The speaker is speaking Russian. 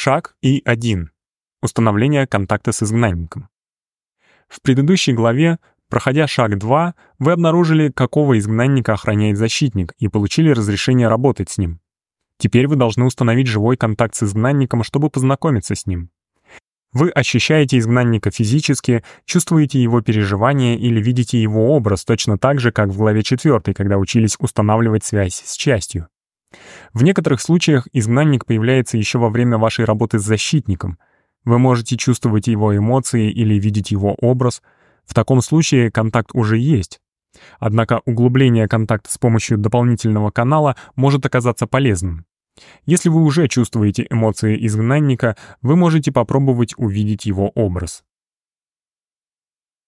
Шаг И1. Установление контакта с изгнанником. В предыдущей главе, проходя шаг 2, вы обнаружили, какого изгнанника охраняет защитник и получили разрешение работать с ним. Теперь вы должны установить живой контакт с изгнанником, чтобы познакомиться с ним. Вы ощущаете изгнанника физически, чувствуете его переживания или видите его образ точно так же, как в главе 4, когда учились устанавливать связь с частью. В некоторых случаях изгнанник появляется еще во время вашей работы с защитником. Вы можете чувствовать его эмоции или видеть его образ. В таком случае контакт уже есть. Однако углубление контакта с помощью дополнительного канала может оказаться полезным. Если вы уже чувствуете эмоции изгнанника, вы можете попробовать увидеть его образ.